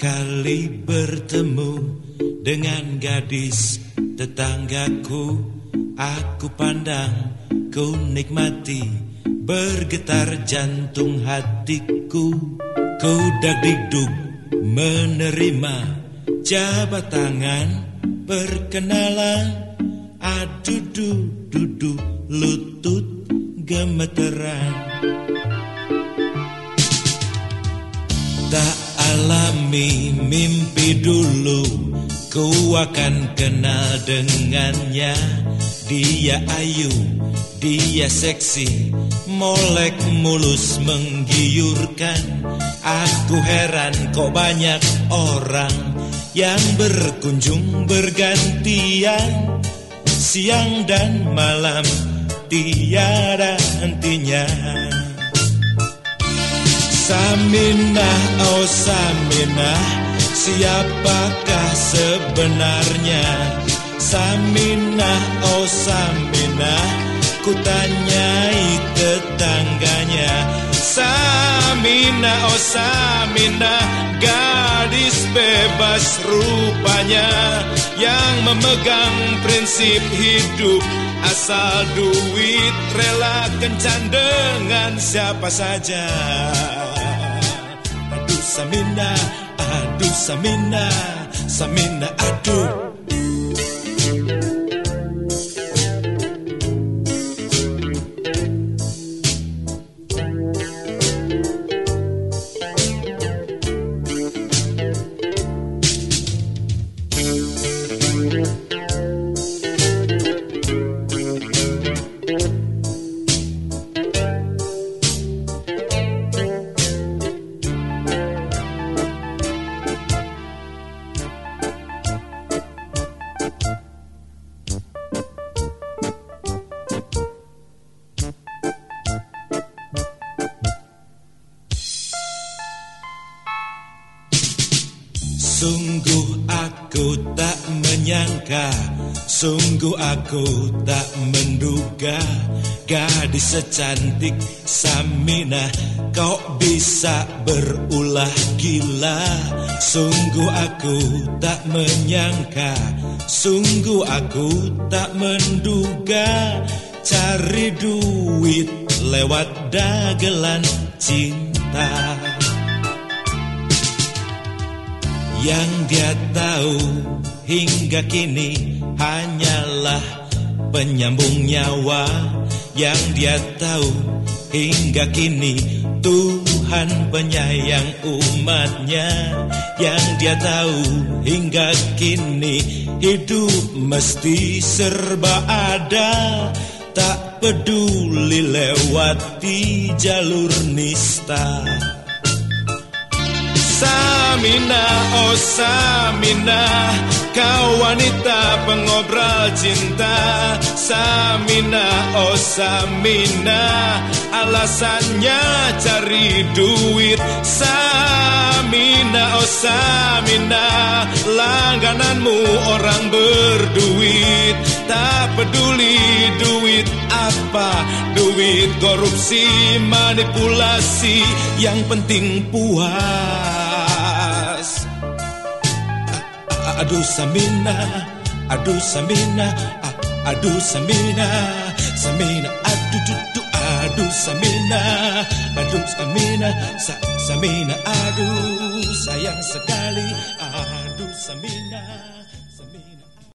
Kali bertemu dengan gadis tetanggaku. Aku pandang, ku nikmati Bergetar jantung hatiku. Ku dagdikduk menerima Jabat tangan perkenalan. Aduh duduk lutut gemeteran. Tak alami mimpi dulu Ku akan kenal dengannya. Dia ayu, dia seksi Molek mulus menggiurkan. Aku heran kok banyak orang Yang berkunjung bergantian. Siang dan malam tiada hentinya Saminah, oh Saminah Siapakah sebenarnya? Saminah, oh Saminah Kutanyai tetangganya. Saminah, oh Saminah Gadis bebas rupanya Yang memegang prinsip hidup. Asal duit rela kencan dengan siapa saja Samina, Adu Samina, Samina aduh Sungguh aku tak menyangka Sungguh aku tak menduga. Gadis secantik Samina Kau bisa berulah gila. Sungguh aku tak menyangka Sungguh aku tak menduga. Cari duit lewat dagelan cinta Yang dia tahu hingga kini hanyalah penyambung nyawa. Yang dia tahu hingga kini Tuhan penyayang umatnya. Yang dia tahu hingga kini Hidup mesti serba ada. Tak peduli lewati jalur nista Samina, oh Samina Kau wanita pengobrol cinta. Samina, oh Samina Alasannya cari duit. Samina, oh Samina Langgananmu orang berduit. Tak peduli duit apa Duit korupsi, manipulasi Yang penting puas Aduh Samina, aduh Samina, aduh Samina, Samina, aduh dudu, aduh Samina, aduh Samina, sa, Samina, aduh sayang sekali, aduh Samina.